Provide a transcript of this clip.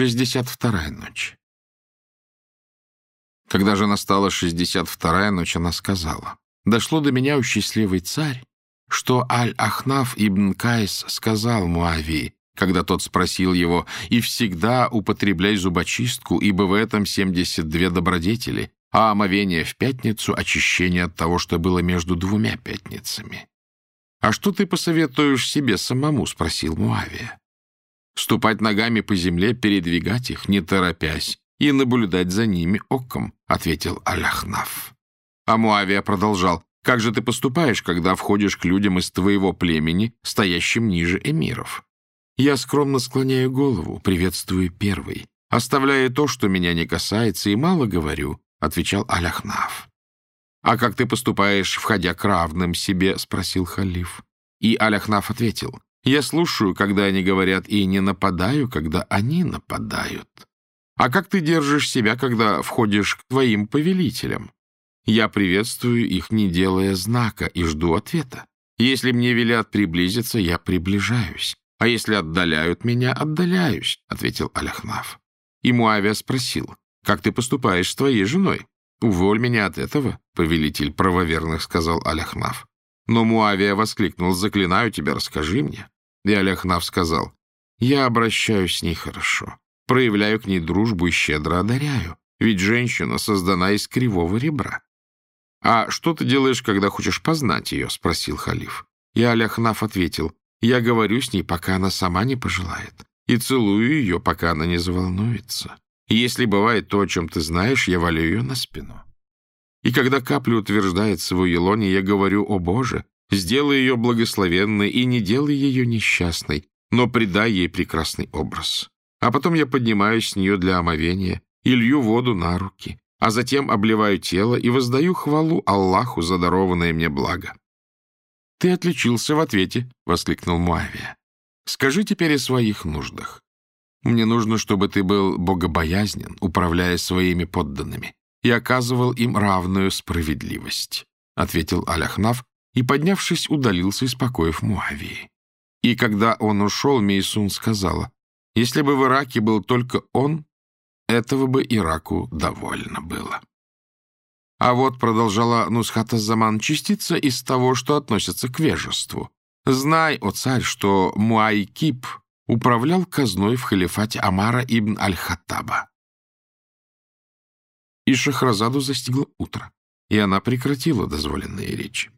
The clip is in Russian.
Шестьдесят вторая ночь. Когда же настала шестьдесят вторая ночь, она сказала, «Дошло до меня, у счастливый царь, что Аль-Ахнаф ибн Кайс сказал Муавии, когда тот спросил его, «И всегда употребляй зубочистку, ибо в этом семьдесят две добродетели, а омовение в пятницу — очищение от того, что было между двумя пятницами». «А что ты посоветуешь себе самому?» — спросил Муавия ступать ногами по земле, передвигать их, не торопясь, и наблюдать за ними оком, — ответил Аляхнаф. А Муавия продолжал, «Как же ты поступаешь, когда входишь к людям из твоего племени, стоящим ниже эмиров?» «Я скромно склоняю голову, приветствую первый, оставляя то, что меня не касается, и мало говорю», — отвечал Аляхнаф. «А как ты поступаешь, входя к равным себе?» — спросил халиф. И Аляхнаф ответил, я слушаю, когда они говорят, и не нападаю, когда они нападают. А как ты держишь себя, когда входишь к твоим повелителям? Я приветствую их, не делая знака, и жду ответа. Если мне велят приблизиться, я приближаюсь. А если отдаляют меня, отдаляюсь, — ответил Аляхнав. И Муавия спросил, как ты поступаешь с твоей женой? Уволь меня от этого, — повелитель правоверных сказал Аляхнав. Но Муавия воскликнул, «Заклинаю тебя, расскажи мне». И Аляхнав сказал, «Я обращаюсь с ней хорошо, проявляю к ней дружбу и щедро одаряю, ведь женщина создана из кривого ребра». «А что ты делаешь, когда хочешь познать ее?» — спросил халиф. И Аляхнав ответил, «Я говорю с ней, пока она сама не пожелает, и целую ее, пока она не заволнуется. если бывает то, о чем ты знаешь, я валю ее на спину». И когда капля утверждает свою елоне, я говорю, «О Боже, сделай ее благословенной и не делай ее несчастной, но придай ей прекрасный образ». А потом я поднимаюсь с нее для омовения и лью воду на руки, а затем обливаю тело и воздаю хвалу Аллаху за дарованное мне благо. «Ты отличился в ответе», — воскликнул Муавия. «Скажи теперь о своих нуждах. Мне нужно, чтобы ты был богобоязнен, управляя своими подданными, и оказывал им равную справедливость», — ответил Аляхнав и, поднявшись, удалился из покоев Муавии. И когда он ушел, Мейсун сказала, «Если бы в Ираке был только он, этого бы Ираку довольно было». А вот, продолжала Нусхата Заман, частица из того, что относится к вежеству. Знай, о царь, что Муайкип управлял казной в халифате Амара ибн Аль-Хаттаба и Шахразаду застигло утро, и она прекратила дозволенные речи.